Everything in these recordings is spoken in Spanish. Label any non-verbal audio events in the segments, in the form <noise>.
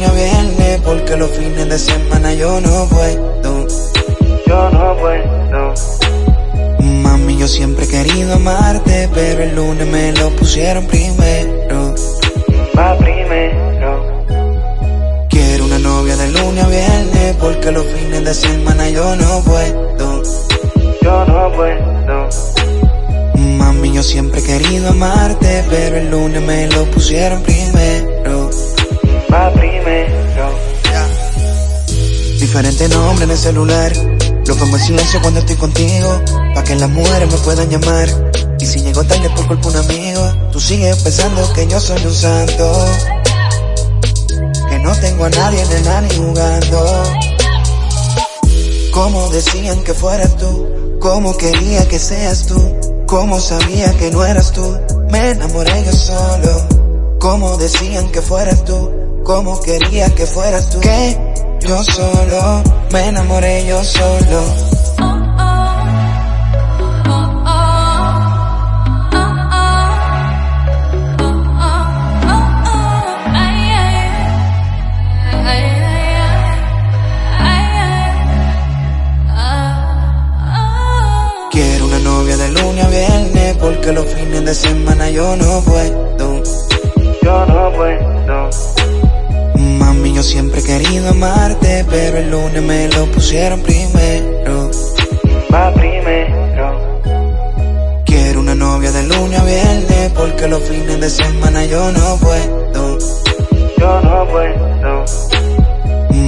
lunes a viernes porque los fines de semana yo no puedo. Yo no puedo. Mami, yo siempre he querido amarte, pero el lunes me lo pusieron primero. Va primero. Quiero una novia de lunes a viernes porque los fines de semana yo no puedo. Yo no puedo. Mami, yo siempre he querido amarte, pero el lunes me lo pusieron primero. Va primero. Diferente nombre en el celular. Lo pongo en silencio cuando estoy contigo, pa' que las mujeres me puedan llamar. Y si llego tarde por culpa un amigo, tú sigues pensando que yo soy un santo. Que no tengo a nadie en el nani jugando. Como decían que fueras tú, como quería que seas tú, como sabía que no eras tú, me enamoré yo solo. Como decían que fueras tú, como quería que fueras tú, que yo solo, me enamoré yo solo. Quiero una novia de lunes a viernes porque los fines de semana yo no puedo. Yo no puedo. Yo siempre he querido amarte, pero el lunes me lo pusieron primero. Va primero. Quiero una novia de lunes a viernes porque los fines de semana yo no puedo. Yo no puedo.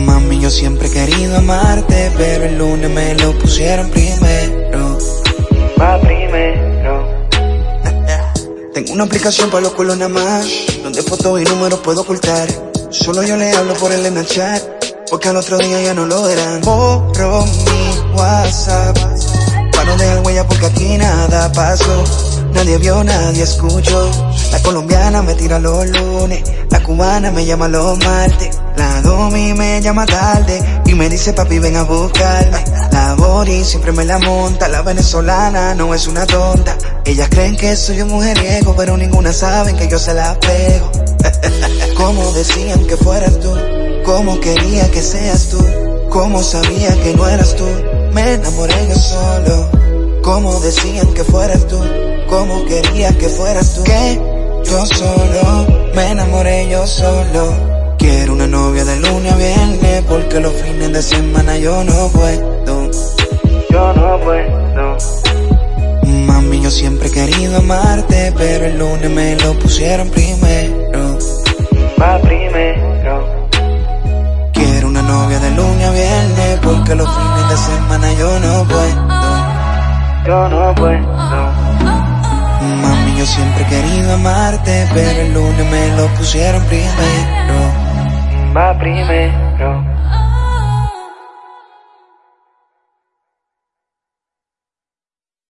Mami, yo siempre he querido amarte, pero el lunes me lo pusieron primero. Va primero. <laughs> Tengo una aplicación para los culos nada más, donde fotos y números puedo ocultar. Solo yo le hablo por el en chat, porque al otro día ya no lo verán. Borro mi WhatsApp, para no dejar huella porque aquí nada pasó. Nadie vio, nadie escuchó. La colombiana me tira los lunes, la cubana me llama los martes. La domi me llama tarde y me dice papi ven a buscarme. La bori siempre me la monta, la venezolana no es una tonta. Ellas creen que soy un mujeriego, pero ninguna saben que yo se la pego. Como decían que fueras tú, como quería que seas tú, como sabía que no eras tú, me enamoré yo solo. Como decían que fueras tú, como quería que fueras tú, que yo solo, me enamoré yo solo. Quiero una novia de lunes a viernes porque los fines de semana yo no puedo. Yo no puedo. Mami, yo siempre he querido amarte, pero el lunes me lo pusieron primero. Va primero. Quiero una novia de lunes a viernes porque los fines de semana yo no puedo. Yo no puedo. Mami, yo siempre he querido amarte, pero el lunes me lo pusieron primero. Va primero.